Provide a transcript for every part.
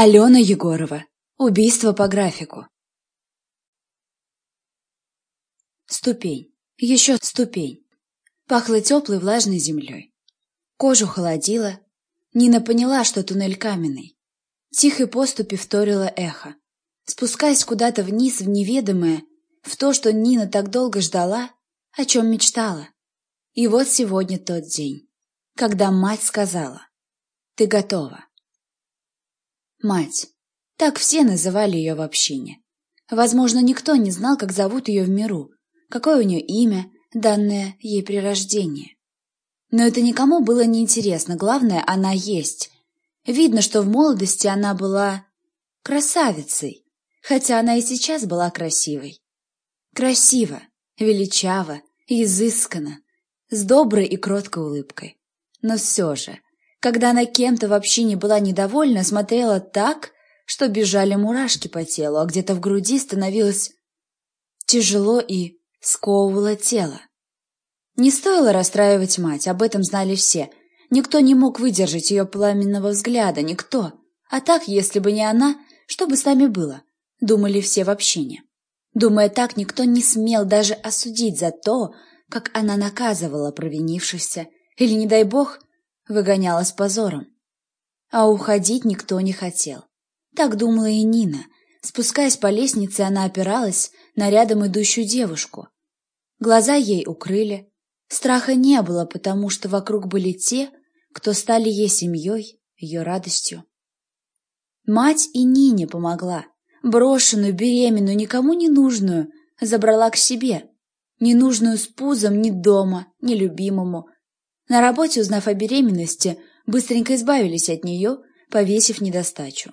Алена Егорова. Убийство по графику. Ступень. Еще ступень. Пахло теплой влажной землей. Кожу холодило. Нина поняла, что туннель каменный. Тихой поступи вторило эхо. Спускаясь куда-то вниз в неведомое, в то, что Нина так долго ждала, о чем мечтала. И вот сегодня тот день, когда мать сказала «Ты готова». Мать. Так все называли ее в общине. Возможно, никто не знал, как зовут ее в миру, какое у нее имя, данное ей при рождении. Но это никому было не интересно, главное, она есть. Видно, что в молодости она была красавицей, хотя она и сейчас была красивой. Красиво, величаво, изысканно, с доброй и кроткой улыбкой. Но все же, когда она кем-то вообще не была недовольна, смотрела так, что бежали мурашки по телу, а где-то в груди становилось тяжело и сковывало тело. Не стоило расстраивать мать, об этом знали все. Никто не мог выдержать ее пламенного взгляда, никто. А так, если бы не она, что бы с нами было? Думали все в общине. Думая так, никто не смел даже осудить за то, как она наказывала провинившихся, или, не дай бог, выгоняла с позором. А уходить никто не хотел. Так думала и Нина. Спускаясь по лестнице, она опиралась на рядом идущую девушку. Глаза ей укрыли. Страха не было, потому что вокруг были те, кто стали ей семьей, ее радостью. Мать и Нине помогла. Брошенную, беременную, никому не нужную, забрала к себе. Ненужную с пузом ни дома, ни любимому, на работе, узнав о беременности, быстренько избавились от нее, повесив недостачу.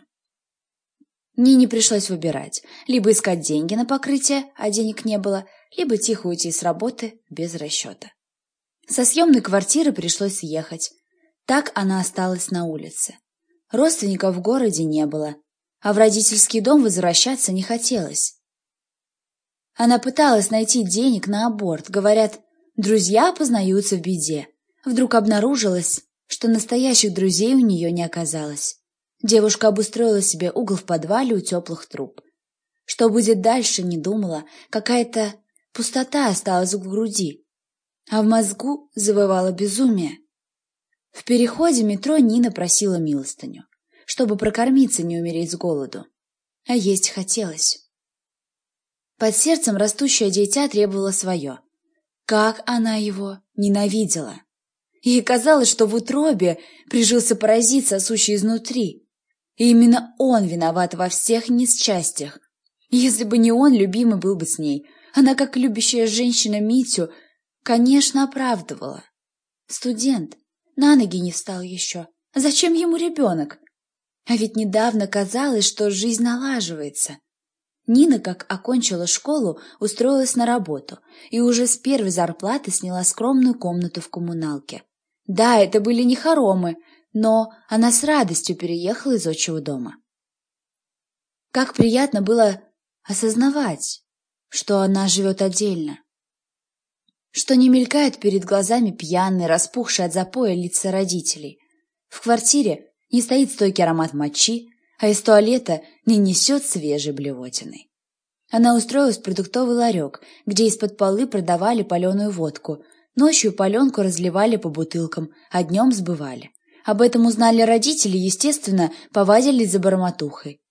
Нине пришлось выбирать, либо искать деньги на покрытие, а денег не было, либо тихо уйти с работы без расчета. Со съемной квартиры пришлось съехать. Так она осталась на улице. Родственников в городе не было, а в родительский дом возвращаться не хотелось. Она пыталась найти денег на аборт, говорят, друзья познаются в беде. Вдруг обнаружилось, что настоящих друзей у нее не оказалось. Девушка обустроила себе угол в подвале у теплых труб. Что будет дальше, не думала, какая-то пустота осталась в груди, а в мозгу завывало безумие. В переходе метро Нина просила милостыню, чтобы прокормиться, не умереть с голоду. А есть хотелось. Под сердцем растущее дитя требовало свое. Как она его ненавидела! Ей казалось, что в утробе прижился паразит, сосущий изнутри. И именно он виноват во всех несчастьях. Если бы не он, любимый был бы с ней. Она, как любящая женщина Митю, конечно, оправдывала. Студент. На ноги не встал еще. Зачем ему ребенок? А ведь недавно казалось, что жизнь налаживается. Нина, как окончила школу, устроилась на работу и уже с первой зарплаты сняла скромную комнату в коммуналке. Да, это были не хоромы, но она с радостью переехала из отчего дома. Как приятно было осознавать, что она живет отдельно, что не мелькает перед глазами пьяные, распухшие от запоя лица родителей. В квартире не стоит стойкий аромат мочи, а из туалета не несет свежей блевотиной. Она устроилась в продуктовый ларек, где из-под полы продавали паленую водку, Ночью паленку разливали по бутылкам, а днем сбывали. Об этом узнали родители, естественно, повадились за бормотухой.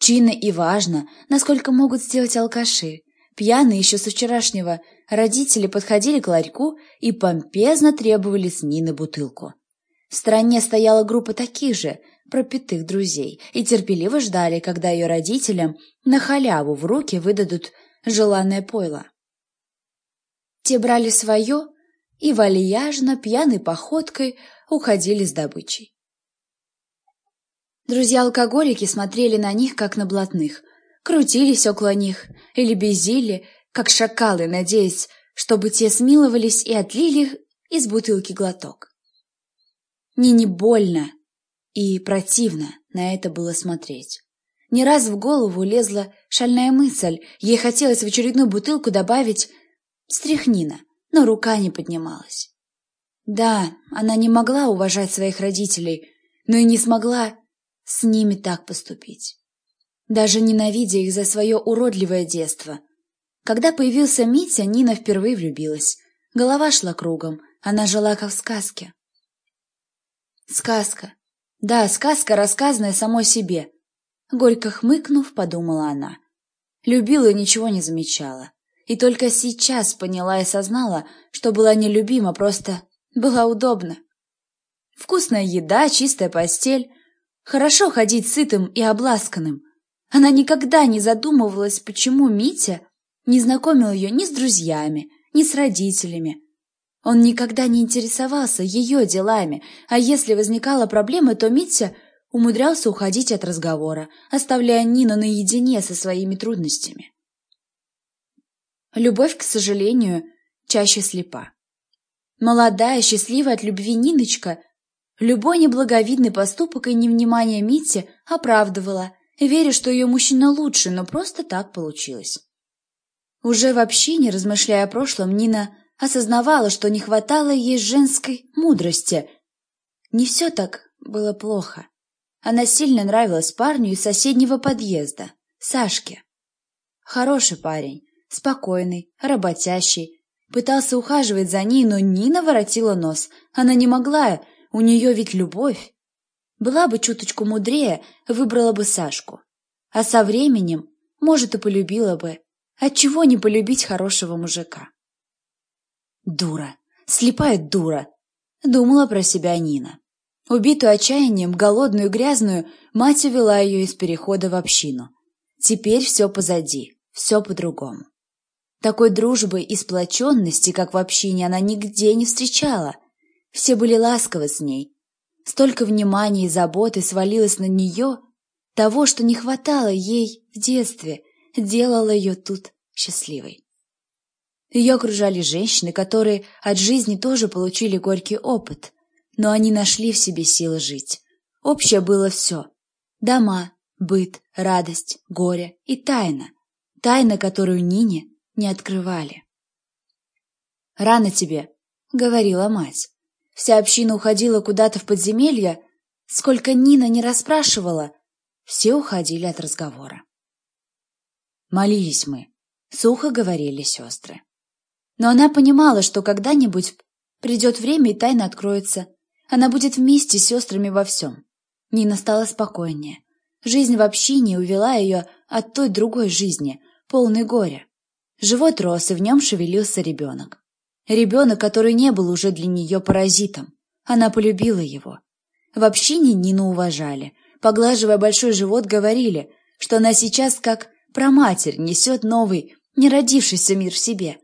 Чинно и важно, насколько могут сделать алкаши. Пьяные еще со вчерашнего родители подходили к ларьку и помпезно требовали с Нины бутылку. В стороне стояла группа таких же, пропитых друзей, и терпеливо ждали, когда ее родителям на халяву в руки выдадут желанное пойло. Те брали свое, и вальяжно, пьяной походкой уходили с добычей. Друзья-алкоголики смотрели на них, как на блатных, крутились около них или безили, как шакалы, надеясь, чтобы те смиловались и отлили из бутылки глоток. Не не больно и противно на это было смотреть. Не раз в голову лезла шальная мысль, ей хотелось в очередную бутылку добавить стряхнина, но рука не поднималась. Да, она не могла уважать своих родителей, но и не смогла с ними так поступить. Даже ненавидя их за свое уродливое детство. Когда появился Митя, Нина впервые влюбилась. Голова шла кругом, она жила как в сказке. Сказка. Да, сказка, рассказанная самой себе. Горько хмыкнув, подумала она. Любила и ничего не замечала. И только сейчас поняла и сознала, что была нелюбима, просто была удобна. Вкусная еда, чистая постель. Хорошо ходить сытым и обласканным. Она никогда не задумывалась, почему Митя не знакомил ее ни с друзьями, ни с родителями. Он никогда не интересовался ее делами, а если возникала проблема, то Митя умудрялся уходить от разговора, оставляя Нину наедине со своими трудностями. Любовь, к сожалению, чаще слепа. Молодая, счастливая от любви Ниночка любой неблаговидный поступок и невнимание Мити оправдывала, веря, что ее мужчина лучше, но просто так получилось. Уже вообще не размышляя о прошлом, Нина осознавала, что не хватало ей женской мудрости. Не все так было плохо. Она сильно нравилась парню из соседнего подъезда, Сашке. Хороший парень, спокойный, работящий. Пытался ухаживать за ней, но Нина воротила нос. Она не могла, у нее ведь любовь. Была бы чуточку мудрее, выбрала бы Сашку. А со временем, может, и полюбила бы. Отчего не полюбить хорошего мужика? Дура, слепая дура, думала про себя Нина. Убитую отчаянием, голодную грязную, мать увела ее из перехода в общину. Теперь все позади, все по-другому. Такой дружбы и сплоченности, как в общине, она нигде не встречала. Все были ласковы с ней. Столько внимания и заботы свалилось на нее, того, что не хватало ей в детстве, делало ее тут счастливой. Ее окружали женщины, которые от жизни тоже получили горький опыт, но они нашли в себе силы жить. Общее было все – дома, быт, радость, горе и тайна. Тайна, которую Нине не открывали. «Рано тебе», — говорила мать. Вся община уходила куда-то в подземелье. Сколько Нина не расспрашивала, все уходили от разговора. «Молились мы», — сухо говорили сестры. Но она понимала, что когда-нибудь придет время и тайна откроется. Она будет вместе с сестрами во всем. Нина стала спокойнее. Жизнь в общине увела ее от той другой жизни, полной горя. Живот рос, и в нем шевелился ребенок. Ребенок, который не был уже для нее паразитом. Она полюбила его. В общине Нину уважали. Поглаживая большой живот, говорили, что она сейчас как проматерь несет новый, не родившийся мир в себе.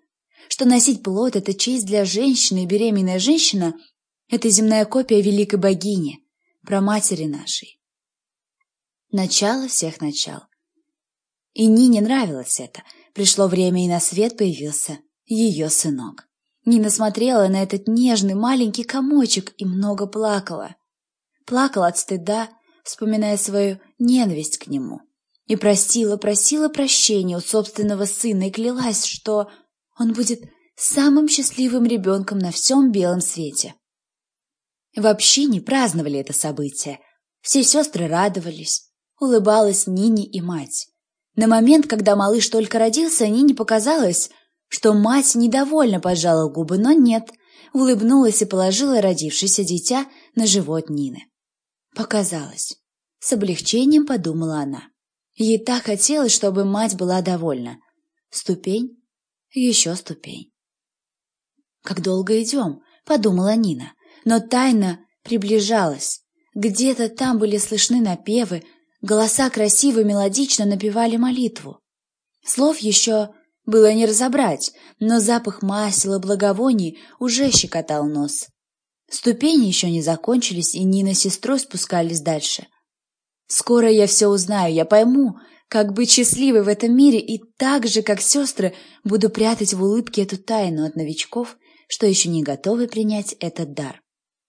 Что носить плод – это честь для женщины, и беременная женщина – это земная копия великой богини, проматери нашей. Начало всех начал. И Нине нравилось это – Пришло время, и на свет появился ее сынок. Нина смотрела на этот нежный маленький комочек и много плакала. Плакала от стыда, вспоминая свою ненависть к нему. И просила, просила прощения у собственного сына и клялась, что он будет самым счастливым ребенком на всем белом свете. В общине праздновали это событие. Все сестры радовались. Улыбалась Нине и мать. На момент, когда малыш только родился, Нине показалось, что мать недовольно поджала губы, но нет, улыбнулась и положила родившееся дитя на живот Нины. Показалось. С облегчением подумала она. Ей так хотелось, чтобы мать была довольна. Ступень, еще ступень. «Как долго идем?» — подумала Нина. Но тайна приближалась. Где-то там были слышны напевы, Голоса красиво мелодично напевали молитву. Слов еще было не разобрать, но запах масела благовоний уже щекотал нос. Ступени еще не закончились, и Нина с сестрой спускались дальше. «Скоро я все узнаю, я пойму, как быть счастливой в этом мире, и так же, как сестры, буду прятать в улыбке эту тайну от новичков, что еще не готовы принять этот дар.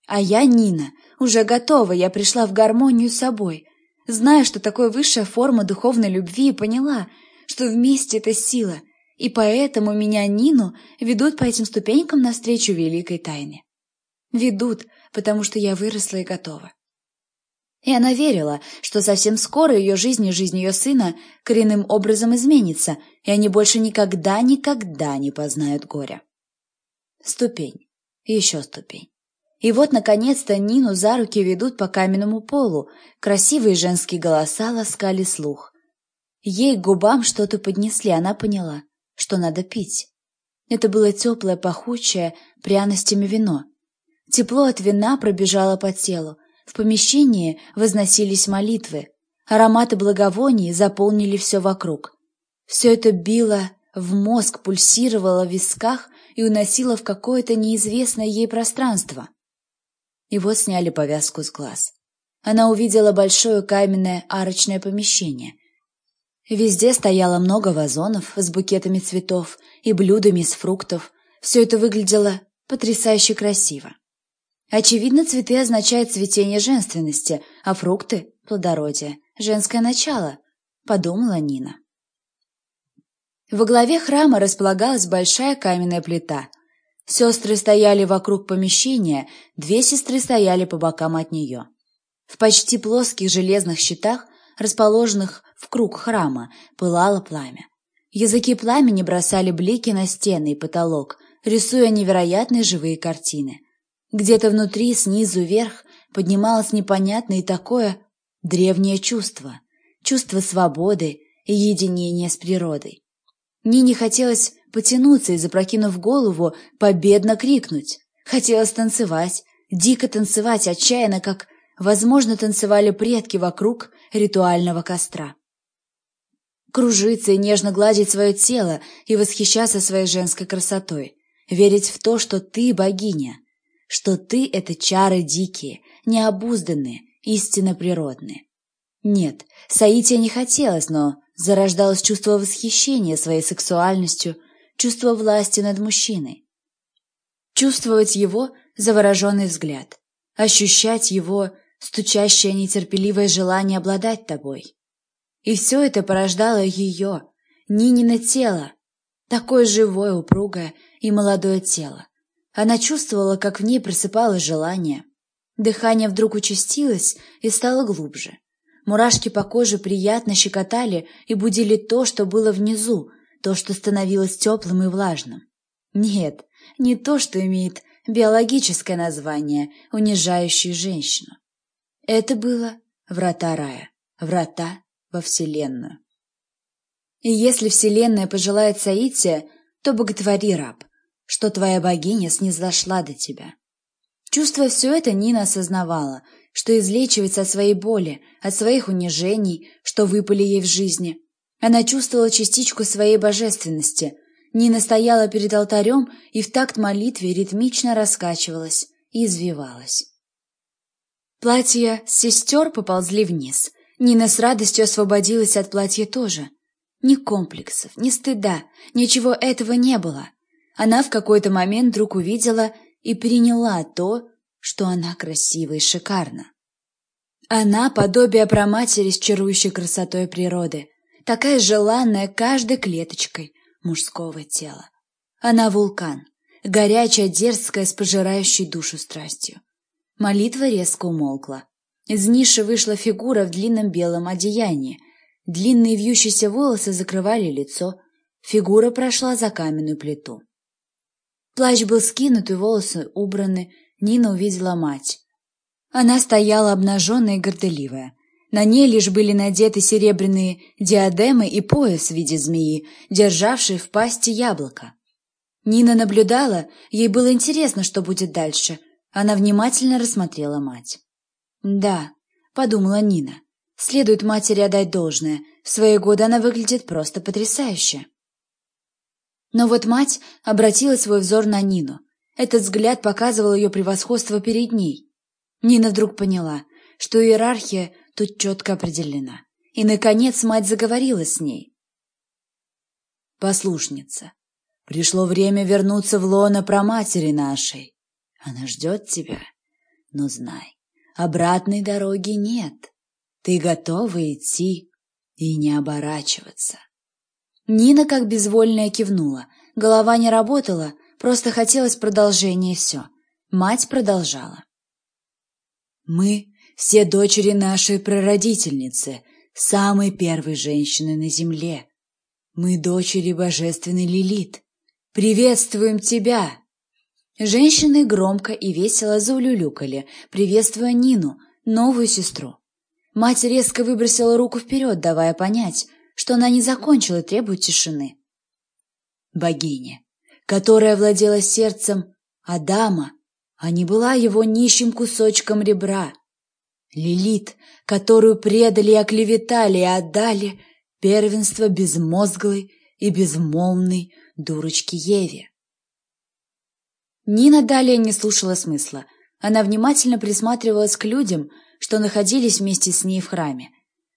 А я, Нина, уже готова, я пришла в гармонию с собой, зная, что такое высшая форма духовной любви, поняла, что вместе это сила, и поэтому меня, Нину, ведут по этим ступенькам навстречу великой тайне. Ведут, потому что я выросла и готова. И она верила, что совсем скоро ее жизнь и жизнь ее сына коренным образом изменится, и они больше никогда-никогда не познают горя. Ступень. Еще ступень. И вот, наконец-то, Нину за руки ведут по каменному полу, красивые женские голоса ласкали слух. Ей к губам что-то поднесли, она поняла, что надо пить. Это было теплое, пахучее, пряностями вино. Тепло от вина пробежало по телу, в помещении возносились молитвы, ароматы благовоний заполнили все вокруг. Все это било в мозг, пульсировало в висках и уносило в какое-то неизвестное ей пространство. Вот сняли повязку с глаз. Она увидела большое каменное арочное помещение. Везде стояло много вазонов с букетами цветов и блюдами из фруктов. Все это выглядело потрясающе красиво. Очевидно, цветы означают цветение женственности, а фрукты — плодородие, женское начало, подумала Нина. Во главе храма располагалась большая каменная плита. Сестры стояли вокруг помещения, две сестры стояли по бокам от нее. В почти плоских железных щитах, расположенных в круг храма, пылало пламя. Языки пламени бросали блики на стены и потолок, рисуя невероятные живые картины. Где-то внутри, снизу вверх, поднималось непонятное и такое древнее чувство. Чувство свободы и единения с природой. Нине хотелось потянуться и, запрокинув голову, победно крикнуть. Хотелось танцевать, дико танцевать, отчаянно, как, возможно, танцевали предки вокруг ритуального костра. Кружиться и нежно гладить свое тело и восхищаться своей женской красотой. Верить в то, что ты богиня, что ты — это чары дикие, необузданные, истинно природные. Нет, Саития не хотелось, но зарождалось чувство восхищения своей сексуальностью, чувство власти над мужчиной. Чувствовать его завороженный взгляд, ощущать его стучащее нетерпеливое желание обладать тобой. И все это порождало ее, Нинино тело, такое живое, упругое и молодое тело, она чувствовала, как в ней просыпалось желание. Дыхание вдруг участилось и стало глубже. Мурашки по коже приятно щекотали и будили то, что было внизу, то, что становилось теплым и влажным. Нет, не то, что имеет биологическое название, унижающее женщину. Это было врата рая, врата во Вселенную. И если Вселенная пожелает Саития, то боготвори раб что твоя богиня снизошла до тебя. Чувствуя все это, Нина осознавала, что излечивается от своей боли, от своих унижений, что выпали ей в жизни. Она чувствовала частичку своей божественности. Нина стояла перед алтарем и в такт молитве ритмично раскачивалась и извивалась. Платья сестер поползли вниз. Нина с радостью освободилась от платья тоже. Ни комплексов, ни стыда, ничего этого не было она в какой-то момент вдруг увидела и приняла то, что она красива и шикарна. Она — подобие проматери с чарующей красотой природы, такая желанная каждой клеточкой мужского тела. Она — вулкан, горячая, дерзкая, с пожирающей душу страстью. Молитва резко умолкла. Из ниши вышла фигура в длинном белом одеянии. Длинные вьющиеся волосы закрывали лицо. Фигура прошла за каменную плиту. Плащ был скинут и волосы убраны. Нина увидела мать. Она стояла обнаженная и горделивая. На ней лишь были надеты серебряные диадемы и пояс в виде змеи, державший в пасти яблоко. Нина наблюдала, ей было интересно, что будет дальше. Она внимательно рассмотрела мать. «Да», — подумала Нина, — «следует матери отдать должное. В свои годы она выглядит просто потрясающе». Но вот мать обратила свой взор на Нину. Этот взгляд показывал ее превосходство перед ней. Нина вдруг поняла, что иерархия тут четко определена. И, наконец, мать заговорила с ней. «Послушница, пришло время вернуться в лоно проматери нашей. Она ждет тебя. Но знай, обратной дороги нет. Ты готова идти и не оборачиваться. Нина как безвольная кивнула. Голова не работала, просто хотелось продолжения и все. Мать продолжала. «Мы все дочери нашей прародительницы, самой первой женщины на земле. Мы дочери божественной Лилит. Приветствуем тебя!» Женщины громко и весело заулюлюкали, приветствуя Нину, новую сестру. Мать резко выбросила руку вперед, давая понять, что она не закончила и требует тишины. Богиня, которая владела сердцем Адама, а не была его нищим кусочком ребра. Лилит, которую предали и оклеветали и отдали первенство безмозглой и безмолвной дурочке Еве. Нина далее не слушала смысла. Она внимательно присматривалась к людям, что находились вместе с ней в храме.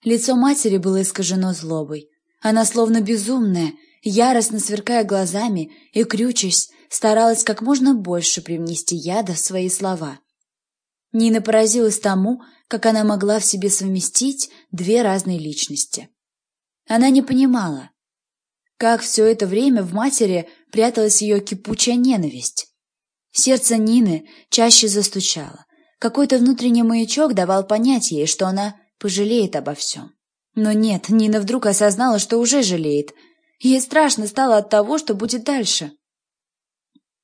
Лицо матери было искажено злобой. Она, словно безумная, яростно сверкая глазами и крючась, старалась как можно больше привнести яда в свои слова. Нина поразилась тому, как она могла в себе совместить две разные личности. Она не понимала, как все это время в матери пряталась ее кипучая ненависть. Сердце Нины чаще застучало. Какой-то внутренний маячок давал понять ей, что она пожалеет обо всем. Но нет, Нина вдруг осознала, что уже жалеет. Ей страшно стало от того, что будет дальше.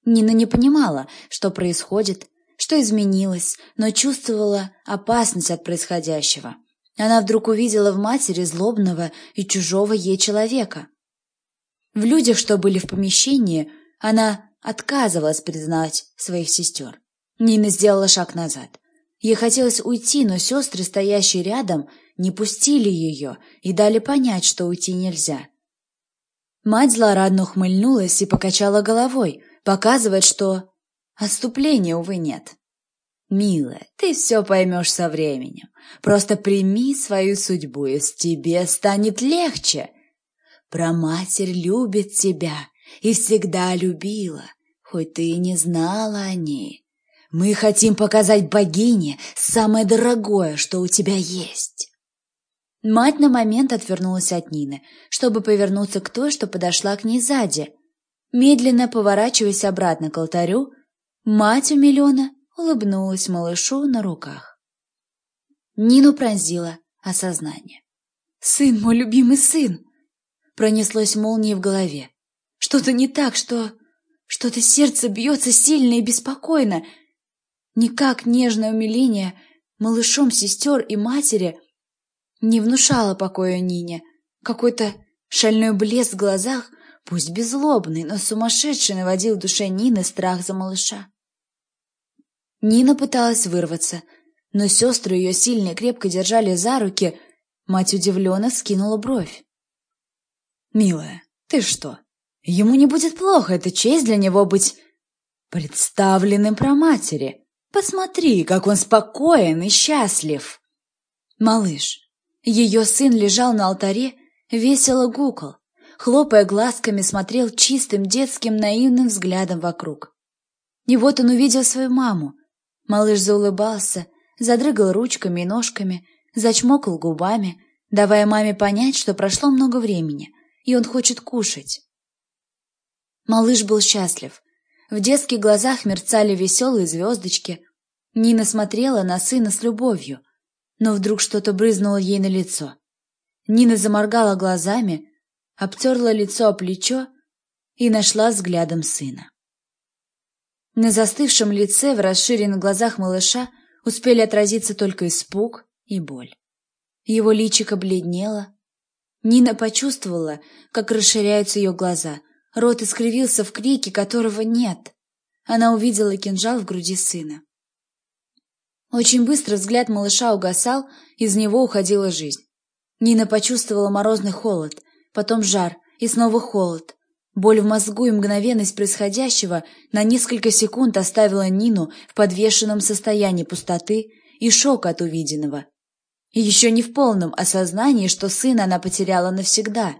Нина не понимала, что происходит, что изменилось, но чувствовала опасность от происходящего. Она вдруг увидела в матери злобного и чужого ей человека. В людях, что были в помещении, она отказывалась признать своих сестер. Нина сделала шаг назад. Ей хотелось уйти, но сестры, стоящие рядом, не пустили ее и дали понять, что уйти нельзя. Мать злорадно ухмыльнулась и покачала головой, показывая, что отступления, увы, нет. «Милая, ты все поймешь со временем. Просто прими свою судьбу, и с тебе станет легче. Проматерь любит тебя и всегда любила, хоть ты и не знала о ней. Мы хотим показать богине самое дорогое, что у тебя есть. Мать на момент отвернулась от Нины, чтобы повернуться к той, что подошла к ней сзади. Медленно поворачиваясь обратно к алтарю, мать у Миллиона улыбнулась малышу на руках. Нину пронзило осознание. «Сын, мой любимый сын!» Пронеслось молнией в голове. «Что-то не так, что...» Что-то сердце бьется сильно и беспокойно. Никак нежное умиление малышом сестер и матери не внушало покоя Нине. Какой-то шальной блеск в глазах, пусть беззлобный, но сумасшедший наводил в душе Нины страх за малыша. Нина пыталась вырваться, но сестры ее сильно и крепко держали за руки. Мать удивленно скинула бровь. «Милая, ты что, Ему не будет плохо, это честь для него быть представленным про матери. Посмотри, как он спокоен и счастлив. Малыш, ее сын лежал на алтаре, весело гукал, хлопая глазками, смотрел чистым детским наивным взглядом вокруг. И вот он увидел свою маму. Малыш заулыбался, задрыгал ручками и ножками, зачмокал губами, давая маме понять, что прошло много времени, и он хочет кушать. Малыш был счастлив. В детских глазах мерцали веселые звездочки. Нина смотрела на сына с любовью, но вдруг что-то брызнуло ей на лицо. Нина заморгала глазами, обтерла лицо о плечо и нашла взглядом сына. На застывшем лице в расширенных глазах малыша успели отразиться только испуг и боль. Его личико бледнело. Нина почувствовала, как расширяются ее глаза, Рот искривился в крике, которого нет. Она увидела кинжал в груди сына. Очень быстро взгляд малыша угасал, из него уходила жизнь. Нина почувствовала морозный холод, потом жар и снова холод. Боль в мозгу и мгновенность происходящего на несколько секунд оставила Нину в подвешенном состоянии пустоты и шока от увиденного. И еще не в полном осознании, что сына она потеряла навсегда.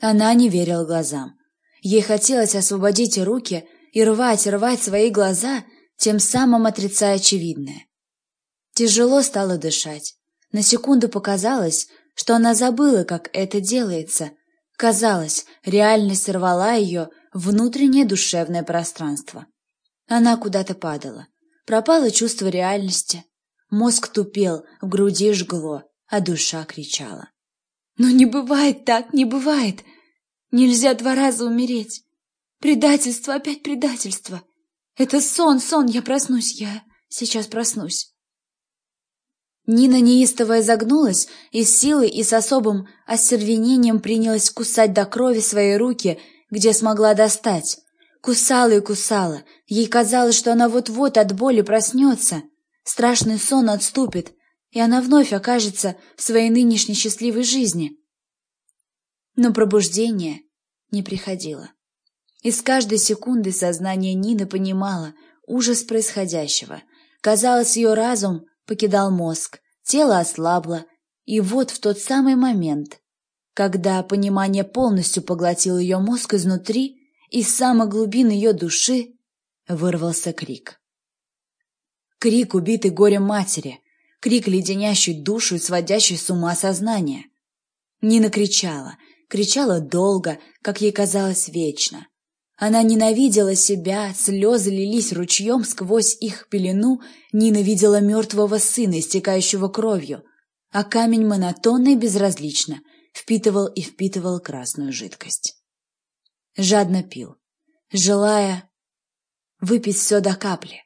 Она не верила глазам. Ей хотелось освободить руки и рвать, рвать свои глаза, тем самым отрицая очевидное. Тяжело стало дышать. На секунду показалось, что она забыла, как это делается. Казалось, реальность рвала ее внутреннее душевное пространство. Она куда-то падала. Пропало чувство реальности. Мозг тупел, в груди жгло, а душа кричала. «Но не бывает так, не бывает! Нельзя два раза умереть! Предательство, опять предательство! Это сон, сон, я проснусь, я сейчас проснусь!» Нина неистово изогнулась и с силой и с особым остервенением принялась кусать до крови свои руки, где смогла достать. Кусала и кусала. Ей казалось, что она вот-вот от боли проснется. Страшный сон отступит, и она вновь окажется в своей нынешней счастливой жизни. Но пробуждение не приходило. И с каждой секунды сознание Нины понимало ужас происходящего. Казалось, ее разум покидал мозг, тело ослабло, и вот в тот самый момент, когда понимание полностью поглотило ее мозг изнутри, из самых глубин ее души вырвался крик. Крик, убитый горем матери, крик, леденящий душу и сводящий с ума сознание. Нина кричала, кричала долго, как ей казалось, вечно. Она ненавидела себя, слезы лились ручьем сквозь их пелену, ненавидела мертвого сына, истекающего кровью, а камень монотонно и безразлично впитывал и впитывал красную жидкость. Жадно пил, желая выпить все до капли.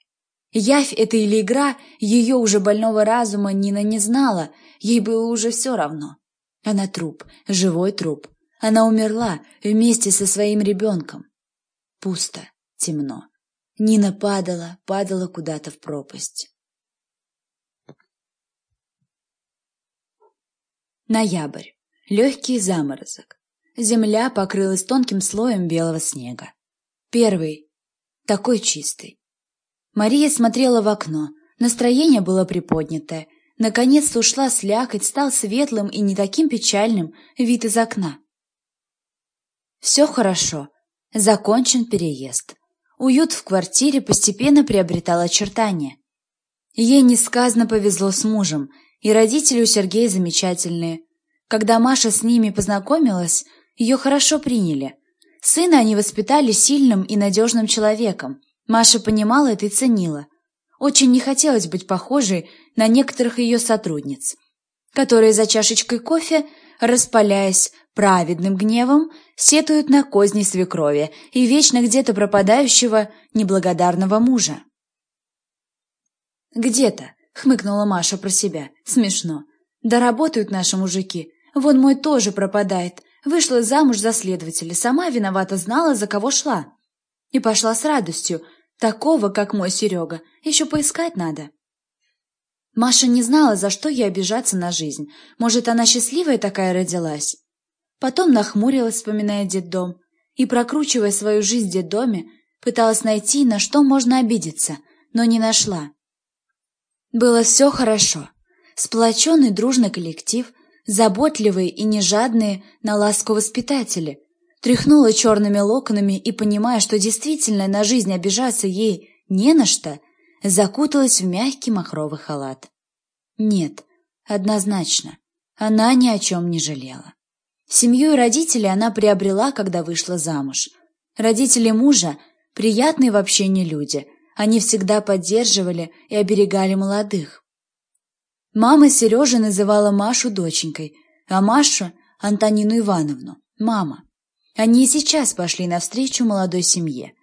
Явь это или игра, ее уже больного разума Нина не знала, ей было уже все равно. Она труп, живой труп. Она умерла вместе со своим ребенком. Пусто, темно. Нина падала, падала куда-то в пропасть. Ноябрь. Легкий заморозок. Земля покрылась тонким слоем белого снега. Первый. Такой чистый. Мария смотрела в окно. Настроение было приподнятое. Наконец-то ушла слякоть, стал светлым и не таким печальным вид из окна. Все хорошо. Закончен переезд. Уют в квартире постепенно приобретал очертания. Ей несказанно повезло с мужем, и родители у Сергея замечательные. Когда Маша с ними познакомилась, ее хорошо приняли. Сына они воспитали сильным и надежным человеком. Маша понимала это и ценила. Очень не хотелось быть похожей на некоторых ее сотрудниц, которые за чашечкой кофе, распаляясь праведным гневом, сетуют на козни свекрови и вечно где-то пропадающего неблагодарного мужа. «Где-то», — хмыкнула Маша про себя, — «смешно. Да работают наши мужики. Вон мой тоже пропадает. Вышла замуж за следователя, сама виновата знала, за кого шла. И пошла с радостью. Такого, как мой Серега, еще поискать надо». Маша не знала, за что ей обижаться на жизнь. Может, она счастливая такая родилась? Потом нахмурилась, вспоминая детдом, и, прокручивая свою жизнь в детдоме, пыталась найти, на что можно обидеться, но не нашла. Было все хорошо. Сплоченный дружный коллектив, заботливые и нежадные на ласку воспитатели. Тряхнула черными локонами и, понимая, что действительно на жизнь обижаться ей не на что, закуталась в мягкий махровый халат. Нет, однозначно, она ни о чем не жалела. Семью и родителей она приобрела, когда вышла замуж. Родители мужа – приятные в общении люди. Они всегда поддерживали и оберегали молодых. Мама Сережи называла Машу доченькой, а Машу – Антонину Ивановну – мама. Они и сейчас пошли навстречу молодой семье.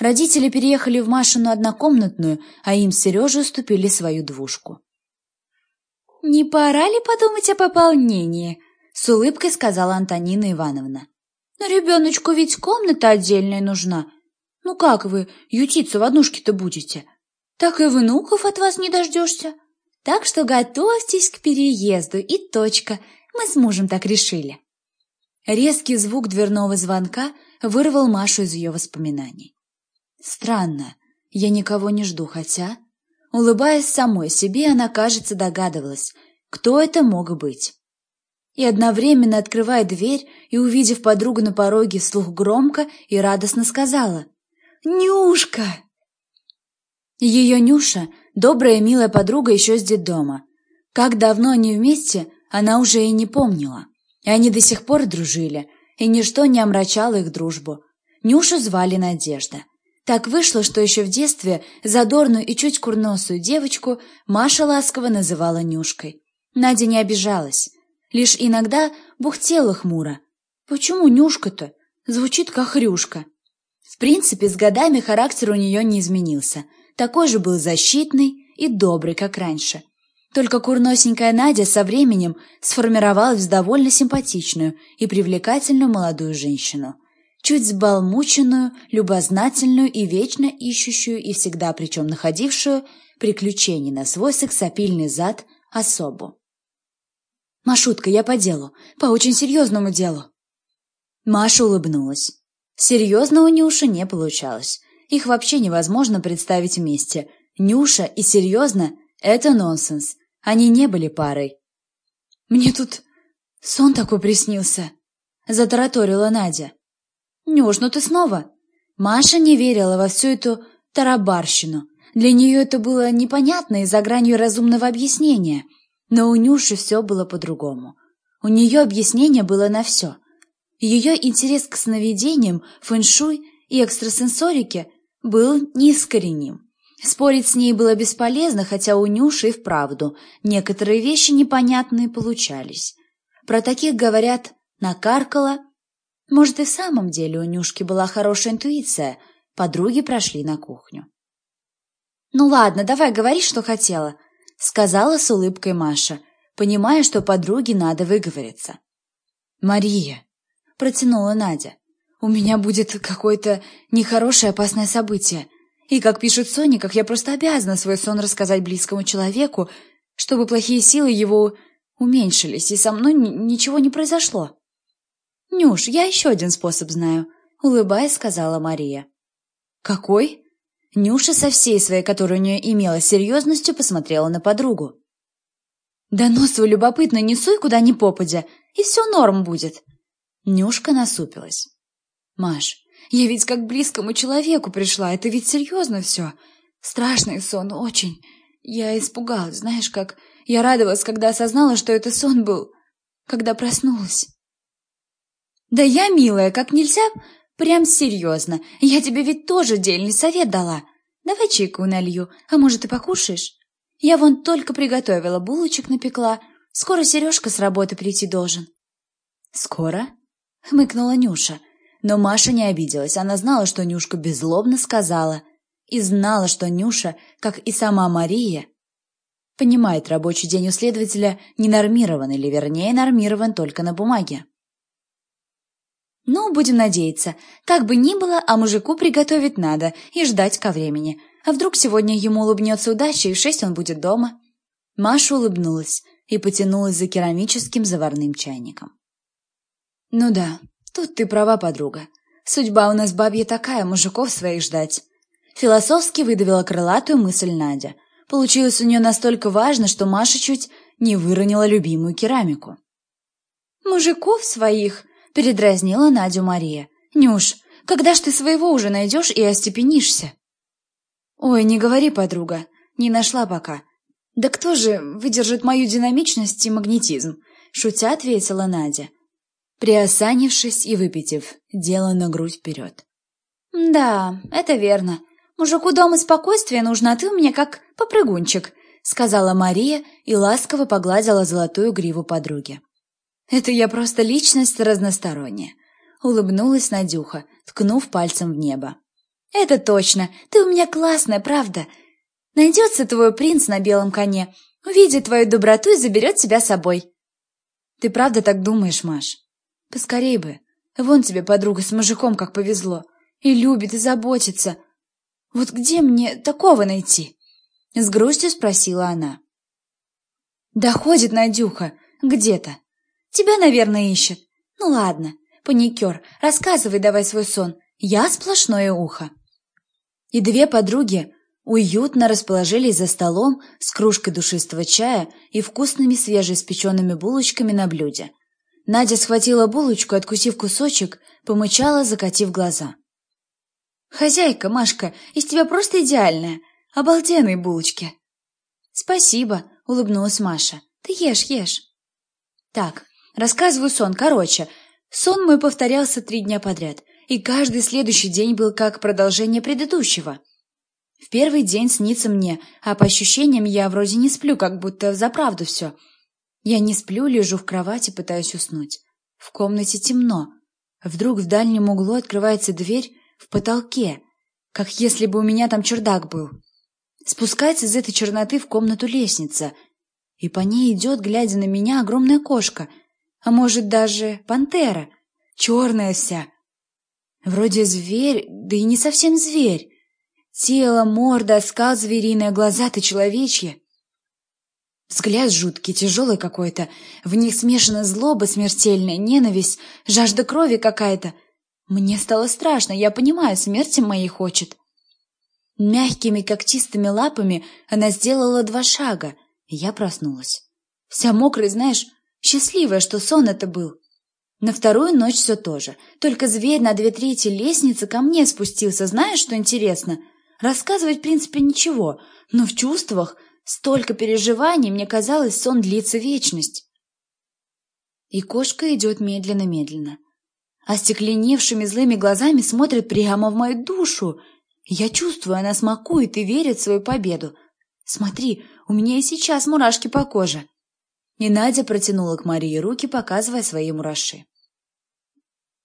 Родители переехали в Машину однокомнатную, а им с Сережей уступили свою двушку. «Не пора ли подумать о пополнении?» — с улыбкой сказала Антонина Ивановна. «Но ребеночку ведь комната отдельная нужна. Ну как вы ютиться в однушке-то будете? Так и внуков от вас не дождешься. Так что готовьтесь к переезду, и точка. Мы с мужем так решили». Резкий звук дверного звонка вырвал Машу из ее воспоминаний. «Странно, я никого не жду, хотя...» Улыбаясь самой себе, она, кажется, догадывалась, кто это мог быть и одновременно открывая дверь и, увидев подругу на пороге, вслух громко и радостно сказала «Нюшка!». Ее Нюша – добрая милая подруга еще с детдома. Как давно они вместе, она уже и не помнила. И они до сих пор дружили, и ничто не омрачало их дружбу. Нюшу звали Надежда. Так вышло, что еще в детстве задорную и чуть курносую девочку Маша ласково называла Нюшкой. Надя не обижалась, лишь иногда бухтела хмуро. «Почему Нюшка-то? Звучит как хрюшка». В принципе, с годами характер у нее не изменился. Такой же был защитный и добрый, как раньше. Только курносенькая Надя со временем сформировалась в довольно симпатичную и привлекательную молодую женщину. Чуть сбалмученную, любознательную и вечно ищущую и всегда причем находившую приключений на свой сексапильный зад особу. «Машутка, я по делу, по очень серьезному делу». Маша улыбнулась. Серьезно у Нюши не получалось. Их вообще невозможно представить вместе. Нюша и серьезно – это нонсенс. Они не были парой. «Мне тут сон такой приснился», – затараторила Надя. «Нюш, ну ты снова?» Маша не верила во всю эту тарабарщину. Для нее это было непонятно и за гранью разумного объяснения. Но у Нюши все было по-другому. У нее объяснение было на все. Ее интерес к сновидениям, фэншуй и экстрасенсорике был неискореним. Спорить с ней было бесполезно, хотя у Нюши и вправду некоторые вещи непонятные получались. Про таких говорят «накаркала». Может, и в самом деле у Нюшки была хорошая интуиция. Подруги прошли на кухню. «Ну ладно, давай говори, что хотела», — сказала с улыбкой Маша, понимая, что подруге надо выговориться. «Мария», протянула Надя. «У меня будет какое-то нехорошее опасное событие. И, как пишет Сониках, я просто обязана свой сон рассказать близкому человеку, чтобы плохие силы его уменьшились, и со мной ничего не произошло». «Нюш, я еще один способ знаю», — улыбаясь, сказала Мария. «Какой?» Нюша со всей своей, которая у нее имела серьезностью, посмотрела на подругу. «Да нос свой любопытно не суй куда ни попадя, и все норм будет. Нюшка насупилась. «Маш, я ведь как близкому человеку пришла, это ведь серьезно все. Страшный сон, очень. Я испугалась, знаешь, как... Я радовалась, когда осознала, что это сон был, когда проснулась». «Да я, милая, как нельзя, прям серьезно. Я тебе ведь тоже дельный совет дала. Давай чайку налью, а может, и покушаешь? Я вон только приготовила, булочек напекла. Скоро Сережка с работы прийти должен». «Скоро?» — хмыкнула Нюша. Но Маша не обиделась. Она знала, что Нюшка беззлобно сказала. И знала, что Нюша, как и сама Мария, понимает, рабочий день у следователя не нормирован, или вернее нормирован только на бумаге. Ну, будем надеяться. Как бы ни было, а мужику приготовить надо и ждать ко времени. А вдруг сегодня ему улыбнется удача, и в шесть он будет дома? Маша улыбнулась и потянулась за керамическим заварным чайником. «Ну да, тут ты права, подруга. Судьба у нас бабья такая, мужиков своих ждать». Философски выдавила крылатую мысль Надя. Получилось у нее настолько важно, что Маша чуть не выронила любимую керамику. «Мужиков своих!» — передразнила Надю Мария. «Нюш, когда ж ты своего уже найдешь и остепенишься?» «Ой, не говори, подруга, не нашла пока. Да кто же выдержит мою динамичность и магнетизм?» — шутя ответила Надя приосанившись и выпитив, делая на грудь вперед. «Да, это верно. Мужику дома спокойствие нужно, а ты у меня как попрыгунчик», сказала Мария и ласково погладила золотую гриву подруги. «Это я просто личность разносторонняя», улыбнулась Надюха, ткнув пальцем в небо. «Это точно! Ты у меня классная, правда! Найдется твой принц на белом коне, увидит твою доброту и заберет тебя с собой!» «Ты правда так думаешь, Маш?» Поскорей бы. Вон тебе подруга с мужиком как повезло. И любит, и заботится. Вот где мне такого найти? С грустью спросила она. Да ходит Надюха где-то. Тебя, наверное, ищет. Ну ладно, паникер, рассказывай давай свой сон. Я сплошное ухо. И две подруги уютно расположились за столом с кружкой душистого чая и вкусными свежеиспеченными булочками на блюде – Надя схватила булочку, откусив кусочек, помычала, закатив глаза. «Хозяйка, Машка, из тебя просто идеальная. Обалденные булочки!» «Спасибо», — улыбнулась Маша. «Ты ешь, ешь». «Так, рассказываю сон. Короче, сон мой повторялся три дня подряд. и каждый следующий день был как продолжение предыдущего. В первый день снится мне, а по ощущениям я вроде не сплю, как будто за правду все. Я не сплю, лежу в кровати, пытаюсь уснуть. В комнате темно. Вдруг в дальнем углу открывается дверь в потолке, как если бы у меня там чердак был. Спускается из этой черноты в комнату лестница, и по ней идет, глядя на меня, огромная кошка, а может даже пантера, черная вся. Вроде зверь, да и не совсем зверь. Тело, морда, скал звериная, глаза-то человечьи. Взгляд жуткий, тяжелый какой-то. В них смешана злоба смертельная, ненависть, жажда крови какая-то. Мне стало страшно, я понимаю, смерти моей хочет. Мягкими когтистыми лапами она сделала два шага, и я проснулась. Вся мокрая, знаешь, счастливая, что сон это был. На вторую ночь все то же, только зверь на две трети лестницы ко мне спустился. Знаешь, что интересно? Рассказывать, в принципе, ничего, но в чувствах столько переживаний, мне казалось, сон длится вечность. И кошка идет медленно-медленно. Остекленевшими злыми глазами смотрит прямо в мою душу. Я чувствую, она смакует и верит в свою победу. Смотри, у меня и сейчас мурашки по коже. И Надя протянула к Марии руки, показывая свои мураши.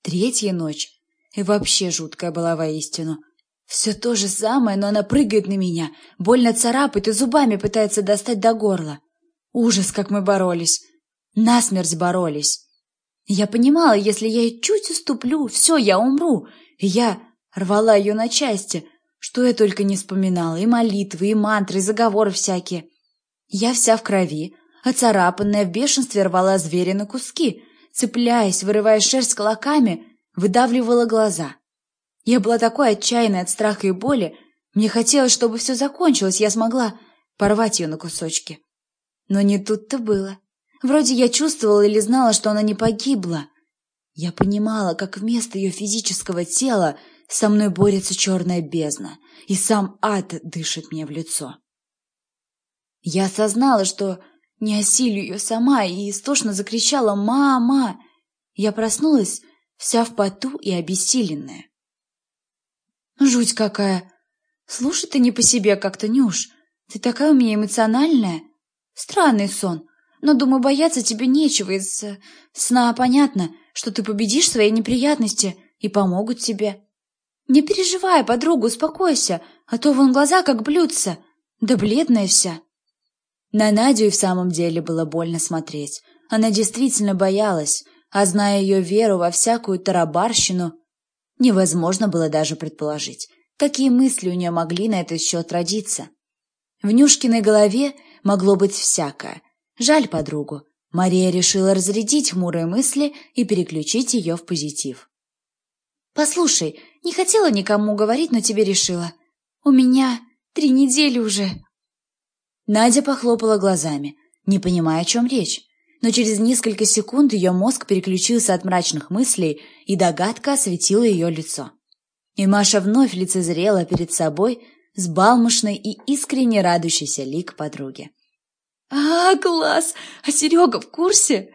Третья ночь и вообще жуткая была воистину. Все то же самое, но она прыгает на меня, больно царапает и зубами пытается достать до горла. Ужас, как мы боролись. Насмерть боролись. Я понимала, если я чуть уступлю, все, я умру. И я рвала ее на части, что я только не вспоминала, и молитвы, и мантры, и заговоры всякие. Я вся в крови, оцарапанная в бешенстве рвала зверя на куски, цепляясь, вырывая шерсть клоками, выдавливала глаза. Я была такой отчаянной от страха и боли, мне хотелось, чтобы все закончилось, я смогла порвать ее на кусочки. Но не тут-то было. Вроде я чувствовала или знала, что она не погибла. Я понимала, как вместо ее физического тела со мной борется черная бездна, и сам ад дышит мне в лицо. Я осознала, что не осилю ее сама, и истошно закричала «Мама!». Я проснулась, вся в поту и обессиленная. «Жуть какая! Слушай ты не по себе как-то, Нюш. Ты такая у меня эмоциональная. Странный сон. Но, думаю, бояться тебе нечего. Из сна понятно, что ты победишь свои неприятности и помогут тебе. Не переживай, подруга, успокойся, а то вон глаза как блюдца, да бледная вся». На Надю и в самом деле было больно смотреть. Она действительно боялась, а зная ее веру во всякую тарабарщину, невозможно было даже предположить, какие мысли у нее могли на этот счет родиться. В Нюшкиной голове могло быть всякое. Жаль подругу. Мария решила разрядить хмурые мысли и переключить ее в позитив. «Послушай, не хотела никому говорить, но тебе решила. У меня три недели уже Надя похлопала глазами, не понимая, о чем речь. Но через несколько секунд ее мозг переключился от мрачных мыслей, и догадка осветила ее лицо. И Маша вновь лицезрела перед собой с балмошной и искренне радующейся лик подруги. «А, класс! А Серега в курсе?»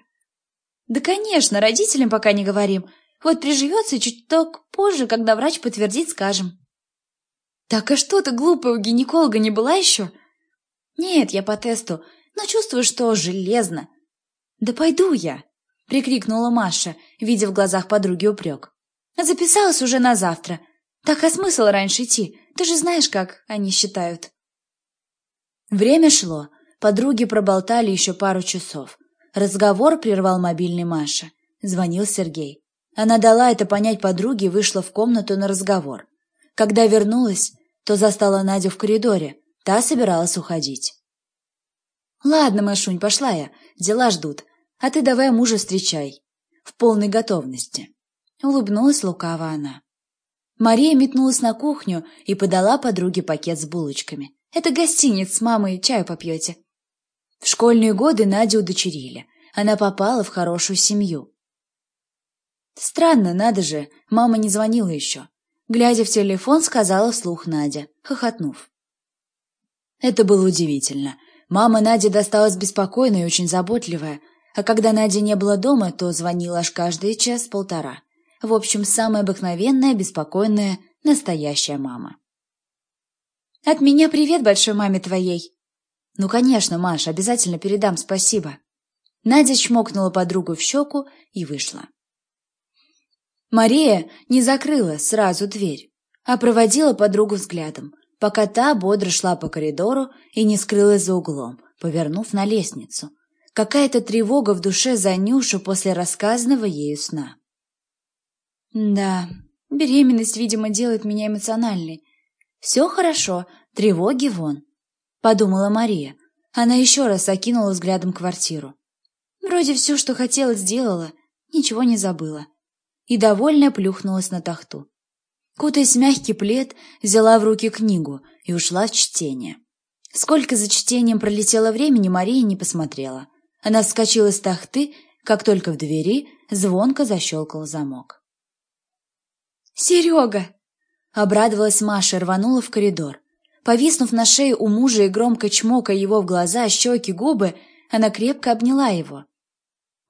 «Да, конечно, родителям пока не говорим. Вот приживется чуть только позже, когда врач подтвердит, скажем». «Так а что ты, глупая, у гинеколога не была еще?» «Нет, я по тесту, но чувствую, что железно». «Да пойду я!» — прикрикнула Маша, видя в глазах подруги упрек. «Записалась уже на завтра. Так а смысл раньше идти? Ты же знаешь, как они считают». Время шло. Подруги проболтали еще пару часов. Разговор прервал мобильный Маша. Звонил Сергей. Она дала это понять подруге и вышла в комнату на разговор. Когда вернулась, то застала Надю в коридоре, Та собиралась уходить. «Ладно, Машунь, пошла я. Дела ждут. А ты давай мужа встречай. В полной готовности». Улыбнулась лукаво она. Мария метнулась на кухню и подала подруге пакет с булочками. «Это гостиниц, с мамой чаю попьете». В школьные годы Надю удочерили. Она попала в хорошую семью. Странно, надо же, мама не звонила еще. Глядя в телефон, сказала вслух Надя, хохотнув. Это было удивительно. Мама Нади досталась беспокойная и очень заботливая, а когда Нади не было дома, то звонила аж каждый час-полтора. В общем, самая обыкновенная, беспокойная, настоящая мама. «От меня привет большой маме твоей!» «Ну, конечно, Маша, обязательно передам спасибо!» Надя чмокнула подругу в щеку и вышла. Мария не закрыла сразу дверь, а проводила подругу взглядом, пока та бодро шла по коридору и не скрылась за углом, повернув на лестницу. Какая-то тревога в душе за Нюшу после рассказанного ею сна. Да, беременность, видимо, делает меня эмоциональной. Все хорошо, тревоги вон, подумала Мария. Она еще раз окинула взглядом квартиру. Вроде все, что хотела, сделала, ничего не забыла. И довольно плюхнулась на тахту. Кутаясь в мягкий плед, взяла в руки книгу и ушла в чтение. Сколько за чтением пролетело времени, Мария не посмотрела. Она вскочила с тахты, как только в двери звонко защелкал замок. «Серега!» — обрадовалась Маша и рванула в коридор. Повиснув на шее у мужа и громко чмокая его в глаза, щеки, губы, она крепко обняла его.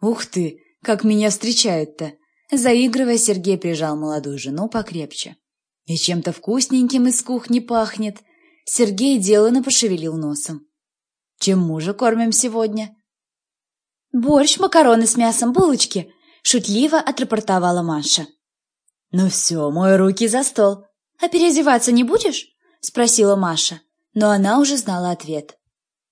«Ух ты, как меня встречают-то!» Заигрывая, Сергей прижал молодую жену покрепче. «И чем-то вкусненьким из кухни пахнет!» Сергей деланно пошевелил носом. «Чем мужа кормим сегодня?» «Борщ, макароны с мясом, булочки!» Шутливо отрапортовала Маша. «Ну все, мой руки за стол. А переодеваться не будешь?» Спросила Маша, но она уже знала ответ.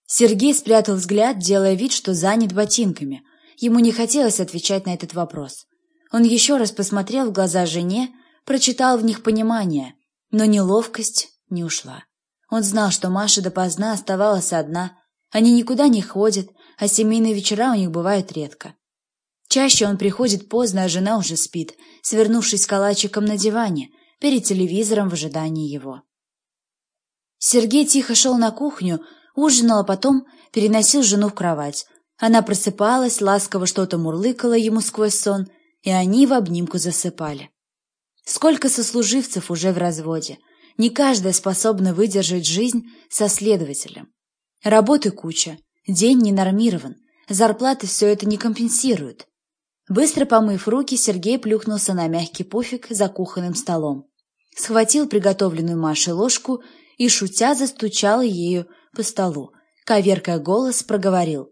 Сергей спрятал взгляд, делая вид, что занят ботинками. Ему не хотелось отвечать на этот вопрос. Он еще раз посмотрел в глаза жене, прочитал в них понимание, но неловкость не ушла. Он знал, что Маша допоздна оставалась одна, они никуда не ходят, а семейные вечера у них бывают редко. Чаще он приходит поздно, а жена уже спит, свернувшись калачиком на диване, перед телевизором в ожидании его. Сергей тихо шел на кухню, ужинал, а потом переносил жену в кровать. Она просыпалась, ласково что-то мурлыкала ему сквозь сон, и они в обнимку засыпали. Сколько сослуживцев уже в разводе. Не каждая способна выдержать жизнь со следователем. Работы куча, день не нормирован, зарплаты все это не компенсируют. Быстро помыв руки, Сергей плюхнулся на мягкий пуфик за кухонным столом. Схватил приготовленную Машей ложку и, шутя, застучал ею по столу. Коверкая голос, проговорил.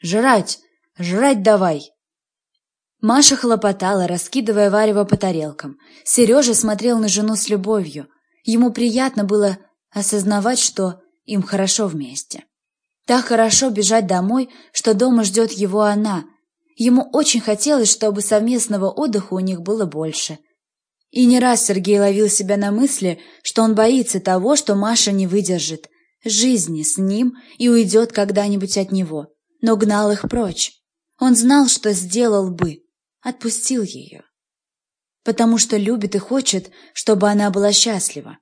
«Жрать! Жрать давай!» Маша хлопотала, раскидывая варево по тарелкам. Сережа смотрел на жену с любовью. Ему приятно было осознавать, что им хорошо вместе. Так хорошо бежать домой, что дома ждет его она. Ему очень хотелось, чтобы совместного отдыха у них было больше. И не раз Сергей ловил себя на мысли, что он боится того, что Маша не выдержит жизни с ним и уйдет когда-нибудь от него, но гнал их прочь. Он знал, что сделал бы, отпустил ее. Потому что любит и хочет, чтобы она была счастлива.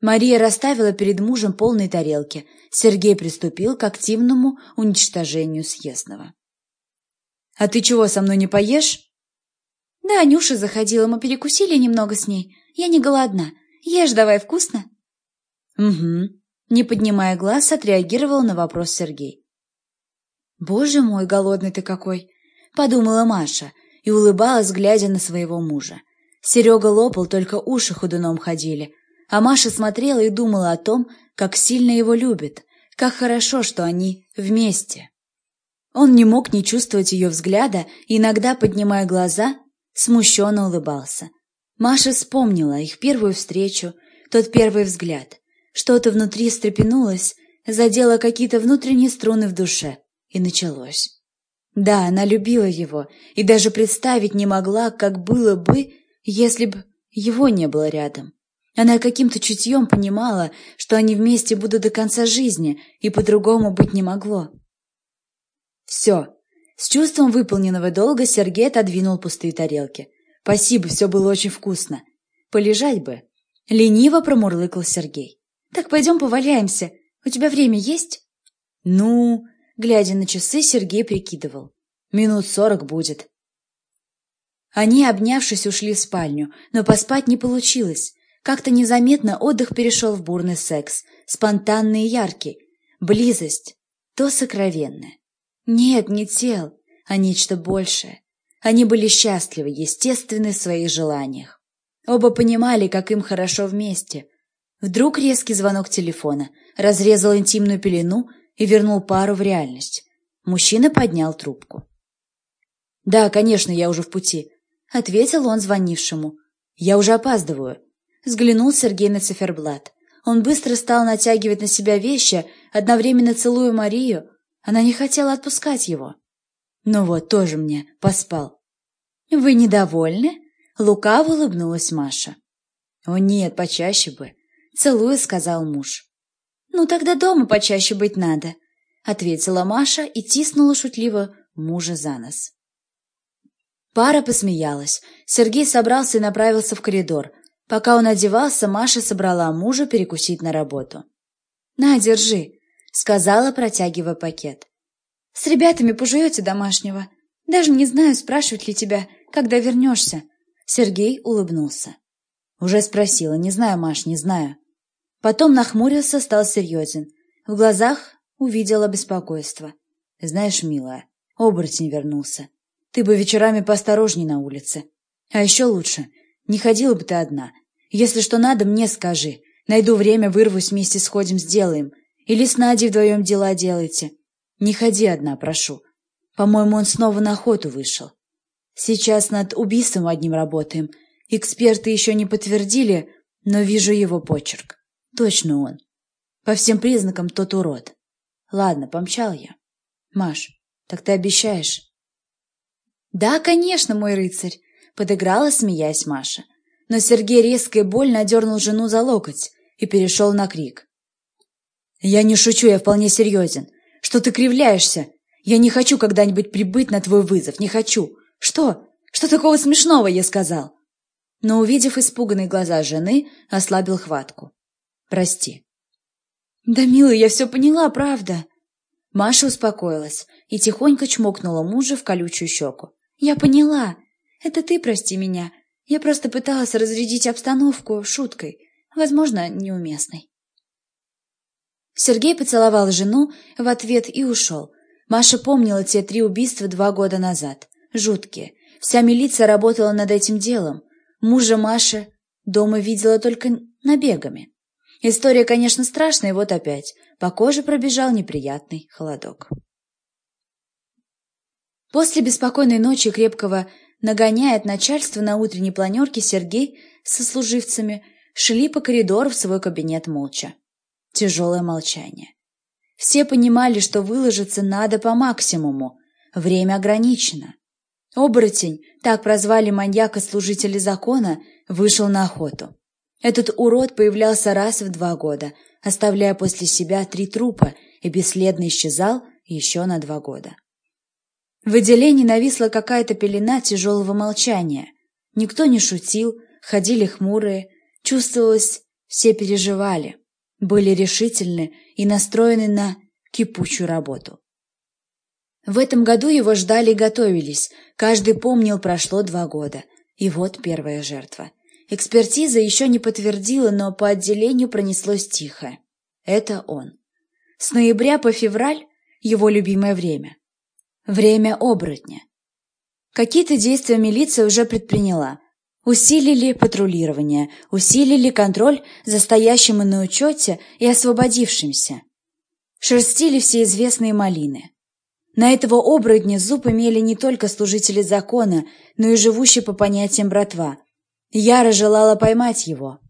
Мария расставила перед мужем полные тарелки. Сергей приступил к активному уничтожению съестного. «А ты чего, со мной не поешь?» «Да, Нюша заходила, мы перекусили немного с ней. Я не голодна. Ешь давай, вкусно?» «Угу», — не поднимая глаз, отреагировал на вопрос Сергей. «Боже мой, голодный ты какой!» — подумала Маша и улыбалась, глядя на своего мужа. Серега лопал, только уши ходуном ходили, а Маша смотрела и думала о том, как сильно его любит, как хорошо, что они вместе. Он не мог не чувствовать ее взгляда иногда, поднимая глаза, смущенно улыбался. Маша вспомнила их первую встречу, тот первый взгляд. Что-то внутри встрепенулось, задело какие-то внутренние струны в душе, и началось. Да, она любила его и даже представить не могла, как было бы, если бы его не было рядом. Она каким-то чутьем понимала, что они вместе будут до конца жизни, и по-другому быть не могло. Все. С чувством выполненного долга Сергей отодвинул пустые тарелки. «Спасибо, все было очень вкусно. Полежать бы». Лениво промурлыкал Сергей. «Так пойдем поваляемся. У тебя время есть?» «Ну...» Глядя на часы, Сергей прикидывал. «Минут сорок будет». Они, обнявшись, ушли в спальню, но поспать не получилось. Как-то незаметно отдых перешел в бурный секс, спонтанный и яркий. Близость, то сокровенное. Нет, не тел, а нечто большее. Они были счастливы, естественны в своих желаниях. Оба понимали, как им хорошо вместе. Вдруг резкий звонок телефона разрезал интимную пелену и вернул пару в реальность. Мужчина поднял трубку. «Да, конечно, я уже в пути», — ответил он звонившему. «Я уже опаздываю». Взглянул Сергей на циферблат. Он быстро стал натягивать на себя вещи, одновременно целуя Марию. Она не хотела отпускать его. «Ну вот, тоже мне поспал». «Вы недовольны?» — лукаво улыбнулась Маша. «О нет, почаще бы», — целуя сказал муж. «Ну тогда дома почаще быть надо», — ответила Маша и тиснула шутливо мужа за нос. Пара посмеялась. Сергей собрался и направился в коридор. Пока он одевался, Маша собрала мужа перекусить на работу. «На, держи», — сказала, протягивая пакет. «С ребятами пожуете домашнего. Даже не знаю, спрашивать ли тебя, когда вернешься». Сергей улыбнулся. «Уже спросила. Не знаю, Маш, не знаю». Потом нахмурился, стал серьезен. В глазах увидела беспокойство. «Знаешь, милая, оборотень вернулся. Ты бы вечерами поосторожней на улице. А еще лучше, не ходила бы ты одна. Если что надо, мне скажи. Найду время, вырвусь, вместе сходим, сделаем. Или с Надей вдвоем дела делайте. Не ходи одна, прошу. По-моему, он снова на охоту вышел. Сейчас над убийством одним работаем. Эксперты еще не подтвердили, но вижу его почерк. Точно он. По всем признакам тот урод. Ладно, помчал я. Маш, так ты обещаешь? «Да, конечно, мой рыцарь!» — подыграла, смеясь Маша. Но Сергей резко и больно одернул жену за локоть и перешел на крик. «Я не шучу, я вполне серьезен. Что ты кривляешься? Я не хочу когда-нибудь прибыть на твой вызов, не хочу. Что? Что такого смешного, я сказал?» Но, увидев испуганные глаза жены, ослабил хватку. «Прости». «Да, милый, я все поняла, правда». Маша успокоилась и тихонько чмокнула мужа в колючую щеку. «Я поняла. Это ты прости меня. Я просто пыталась разрядить обстановку шуткой, возможно, неуместной». Сергей поцеловал жену в ответ и ушел. Маша помнила те три убийства два года назад. Жуткие. Вся милиция работала над этим делом. Мужа Маши дома видела только набегами. История, конечно, страшная, вот опять. По коже пробежал неприятный холодок. После беспокойной ночи крепкого нагоняет начальство на утренней планерке Сергей со служивцами шли по коридору в свой кабинет молча. Тяжелое молчание. Все понимали, что выложиться надо по максимуму. Время ограничено. Оборотень, так прозвали маньяка-служители закона, вышел на охоту. Этот урод появлялся раз в два года, оставляя после себя три трупа и бесследно исчезал еще на два года. В отделении нависла какая-то пелена тяжелого молчания. Никто не шутил, ходили хмурые, чувствовалось, все переживали, были решительны и настроены на кипучую работу. В этом году его ждали и готовились, каждый помнил, прошло два года, и вот первая жертва. Экспертиза еще не подтвердила, но по отделению пронеслось тихо. Это он. С ноября по февраль – его любимое время – Время оборотня. Какие-то действия милиция уже предприняла. Усилили патрулирование, усилили контроль за стоящим на учете и освободившимся. Шерстили все известные малины. На этого оборотня зуб имели не только служители закона, но и живущие по понятиям братва. Яра желала поймать его.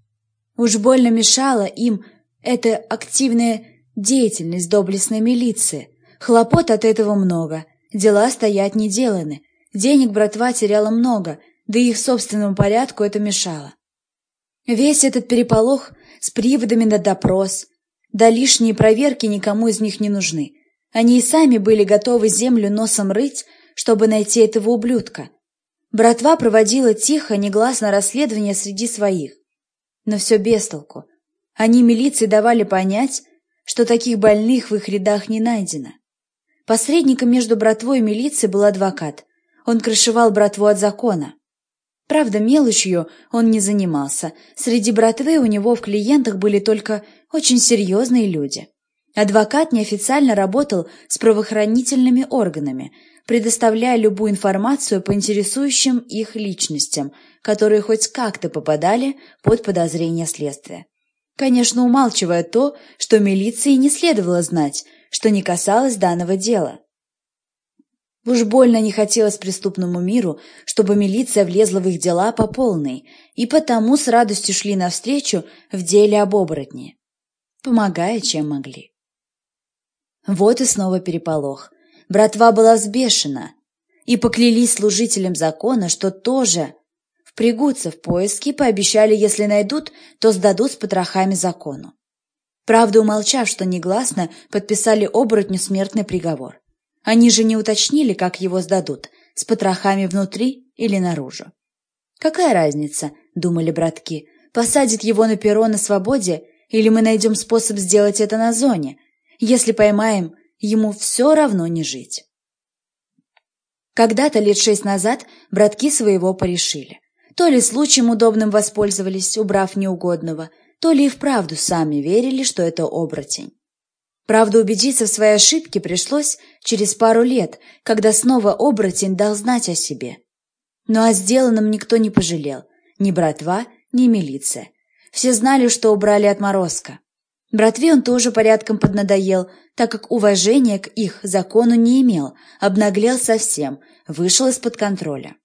Уж больно мешала им эта активная деятельность доблестной милиции. Хлопот от этого много – Дела стоять не деланы. Денег братва теряла много, да и их собственному порядку это мешало. Весь этот переполох с приводами на допрос, да лишние проверки никому из них не нужны. Они и сами были готовы землю носом рыть, чтобы найти этого ублюдка. Братва проводила тихо, негласно расследование среди своих. Но все без толку. Они милиции давали понять, что таких больных в их рядах не найдено. Посредником между братвой и милицией был адвокат. Он крышевал братву от закона. Правда, мелочью он не занимался. Среди братвы у него в клиентах были только очень серьезные люди. Адвокат неофициально работал с правоохранительными органами, предоставляя любую информацию по интересующим их личностям, которые хоть как-то попадали под подозрение следствия. Конечно, умалчивая то, что милиции не следовало знать, что не касалось данного дела. Уж больно не хотелось преступному миру, чтобы милиция влезла в их дела по полной, и потому с радостью шли навстречу в деле об оборотне, помогая, чем могли. Вот и снова переполох. Братва была взбешена и поклялись служителям закона, что тоже впрягутся в поиски, пообещали, если найдут, то сдадут с потрохами закону. Правда, умолчав, что негласно подписали оборотню смертный приговор. Они же не уточнили, как его сдадут, с потрохами внутри или наружу. «Какая разница?» — думали братки. «Посадит его на перо на свободе, или мы найдем способ сделать это на зоне? Если поймаем, ему все равно не жить». Когда-то лет шесть назад братки своего порешили. То ли случаем удобным воспользовались, убрав неугодного, то ли и вправду сами верили, что это оборотень. Правда, убедиться в своей ошибке пришлось через пару лет, когда снова оборотень дал знать о себе. Но о сделанном никто не пожалел, ни братва, ни милиция. Все знали, что убрали отморозка. Братве он тоже порядком поднадоел, так как уважения к их закону не имел, обнаглел совсем, вышел из-под контроля.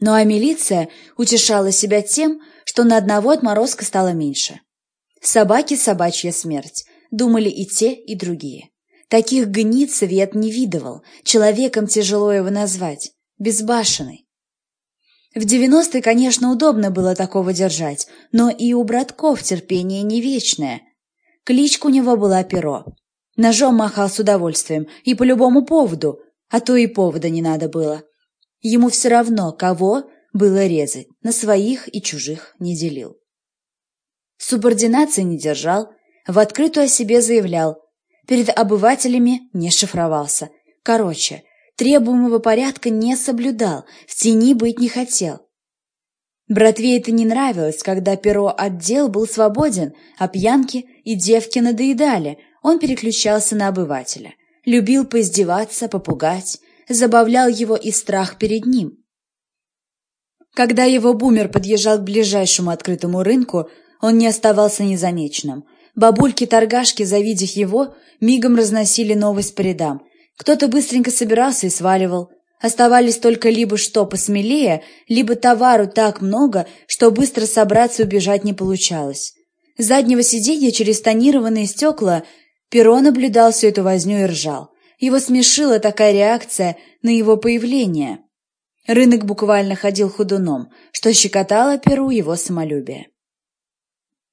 Ну а милиция утешала себя тем, что на одного отморозка стало меньше. Собаки – собачья смерть, думали и те, и другие. Таких гнид свет не видывал, человеком тяжело его назвать, безбашенный. В девяностые, конечно, удобно было такого держать, но и у братков терпение не вечное. Кличка у него была Перо. Ножом махал с удовольствием и по любому поводу, а то и повода не надо было. Ему все равно, кого было резать, на своих и чужих не делил. Субординации не держал, в открытую о себе заявлял, перед обывателями не шифровался. Короче, требуемого порядка не соблюдал, в тени быть не хотел. Братве это не нравилось, когда перо отдел был свободен, а пьянки и девки надоедали, он переключался на обывателя. Любил поиздеваться, попугать, забавлял его и страх перед ним. Когда его бумер подъезжал к ближайшему открытому рынку, он не оставался незамеченным. Бабульки-торгашки, завидев его, мигом разносили новость по рядам. Кто-то быстренько собирался и сваливал. Оставались только либо что посмелее, либо товару так много, что быстро собраться и убежать не получалось. С заднего сиденья через тонированные стекла Перо наблюдал всю эту возню и ржал. Его смешила такая реакция на его появление. Рынок буквально ходил худуном, что щекотало Перу его самолюбие.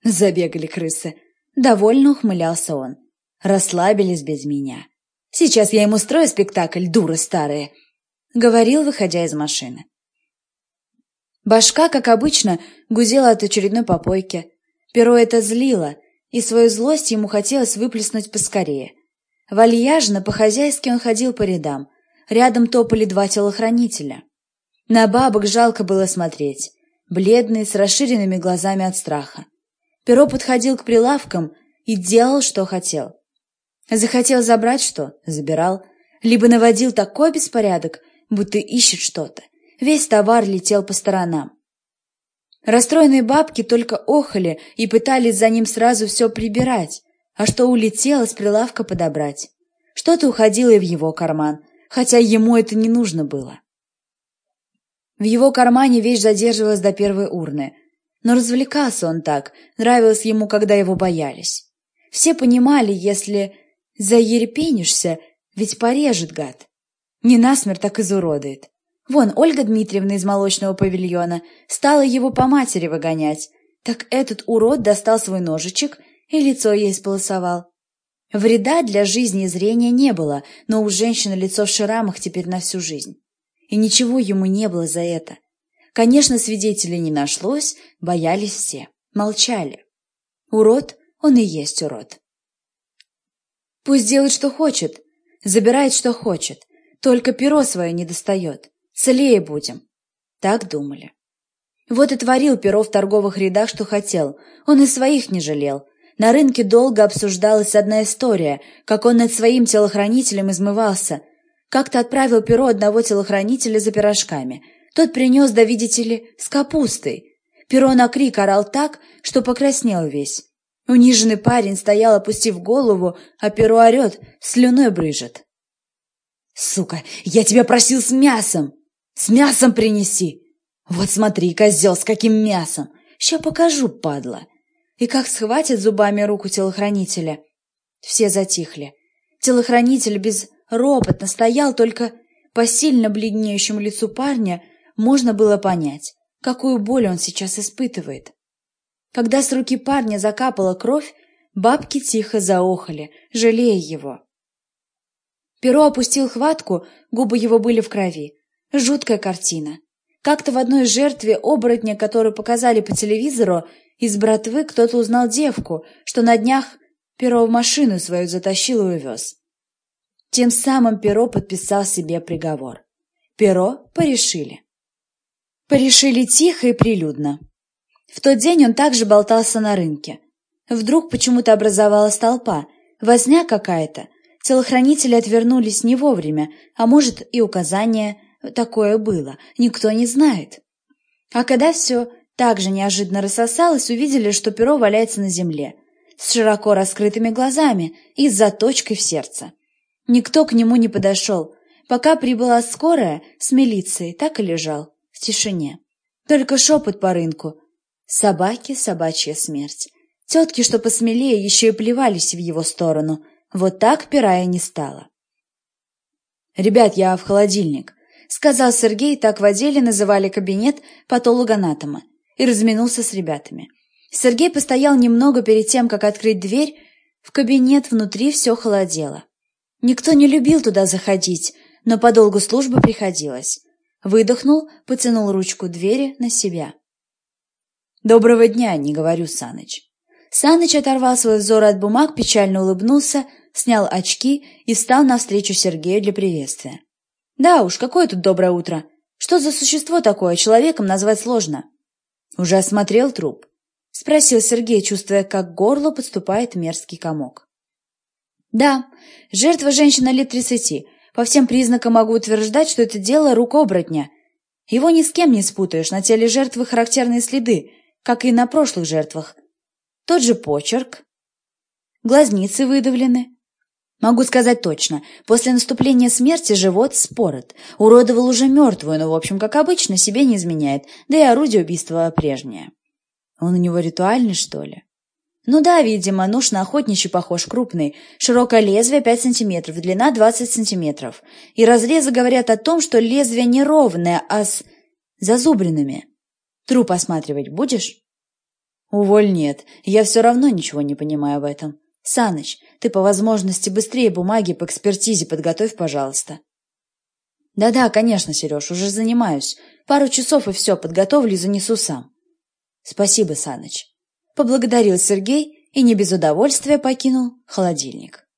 Забегали крысы. Довольно ухмылялся он. Расслабились без меня. Сейчас я им устрою спектакль, дуры старые, говорил, выходя из машины. Башка, как обычно, гузела от очередной попойки. Перо это злило, и свою злость ему хотелось выплеснуть поскорее. Вальяжно, по-хозяйски он ходил по рядам. Рядом топали два телохранителя. На бабок жалко было смотреть, бледные, с расширенными глазами от страха. Перо подходил к прилавкам и делал, что хотел. Захотел забрать что – забирал. Либо наводил такой беспорядок, будто ищет что-то. Весь товар летел по сторонам. Расстроенные бабки только охали и пытались за ним сразу все прибирать, а что улетело с прилавка подобрать. Что-то уходило в его карман, хотя ему это не нужно было. В его кармане вещь задерживалась до первой урны – но развлекался он так, нравилось ему, когда его боялись. Все понимали, если заерепенишься, ведь порежет гад. Не насмерть, так изуродует. Вон, Ольга Дмитриевна из молочного павильона стала его по матери выгонять. Так этот урод достал свой ножичек и лицо ей сполосовал. Вреда для жизни и зрения не было, но у женщины лицо в шрамах теперь на всю жизнь. И ничего ему не было за это. Конечно, свидетелей не нашлось, боялись все, молчали. Урод, он и есть урод. Пусть делает, что хочет, забирает, что хочет, только перо свое не достает. Целее будем. Так думали. Вот и творил перо в торговых рядах, что хотел. Он и своих не жалел. На рынке долго обсуждалась одна история, как он над своим телохранителем измывался. Как-то отправил перо одного телохранителя за пирожками. Тот принес, да видите ли, с капустой. Перо на крик орал так, что покраснел весь. Униженный парень стоял, опустив голову, а перо орет, слюной брыжет. «Сука, я тебя просил с мясом! С мясом принеси! Вот смотри, козел, с каким мясом! Ща покажу, падла!» И как схватит зубами руку телохранителя. Все затихли. Телохранитель безропотно стоял, только по сильно бледнеющему лицу парня можно было понять, какую боль он сейчас испытывает. Когда с руки парня закапала кровь, бабки тихо заохали, жалея его. Перо опустил хватку, губы его были в крови. Жуткая картина. Как-то в одной жертве оборотня, которую показали по телевизору, из братвы кто-то узнал девку, что на днях Перо в машину свою затащил и увез. Тем самым Перо подписал себе приговор. Перо порешили. Порешили тихо и прилюдно. В тот день он также болтался на рынке. Вдруг почему-то образовалась толпа, возня какая-то. Телохранители отвернулись не вовремя, а может и указание такое было, никто не знает. А когда все так же неожиданно рассосалось, увидели, что перо валяется на земле, с широко раскрытыми глазами и с заточкой в сердце. Никто к нему не подошел. Пока прибыла скорая с милицией, так и лежал, в тишине. Только шепот по рынку, Собаки — собачья смерть. Тетки, что посмелее, еще и плевались в его сторону. Вот так пирая не стало. «Ребят, я в холодильник», — сказал Сергей, так в отделе называли кабинет патологоанатома, и разминулся с ребятами. Сергей постоял немного перед тем, как открыть дверь. В кабинет внутри все холодело. Никто не любил туда заходить, но по долгу службы приходилось. Выдохнул, потянул ручку двери на себя. «Доброго дня!» — не говорю Саныч. Саныч оторвал свой взор от бумаг, печально улыбнулся, снял очки и встал навстречу Сергею для приветствия. «Да уж, какое тут доброе утро! Что за существо такое, человеком назвать сложно?» «Уже осмотрел труп?» — спросил Сергей, чувствуя, как к горлу подступает мерзкий комок. «Да, жертва женщина лет тридцати. По всем признакам могу утверждать, что это дело рук оборотня. Его ни с кем не спутаешь, на теле жертвы характерные следы, как и на прошлых жертвах. Тот же почерк. Глазницы выдавлены. Могу сказать точно, после наступления смерти живот спорот. Уродовал уже мертвую, но, в общем, как обычно, себе не изменяет, да и орудие убийства прежнее. Он у него ритуальный, что ли? Ну да, видимо, нож на охотничий похож, крупный. Широкое лезвие 5 сантиметров, длина 20 сантиметров. И разрезы говорят о том, что лезвие не ровное, а с зазубринами. Труп осматривать будешь? Уволь нет, я все равно ничего не понимаю в этом. Саныч, ты по возможности быстрее бумаги по экспертизе подготовь, пожалуйста. Да-да, конечно, Сереж, уже занимаюсь. Пару часов и все, подготовлю и занесу сам. Спасибо, Саныч. Поблагодарил Сергей и не без удовольствия покинул холодильник.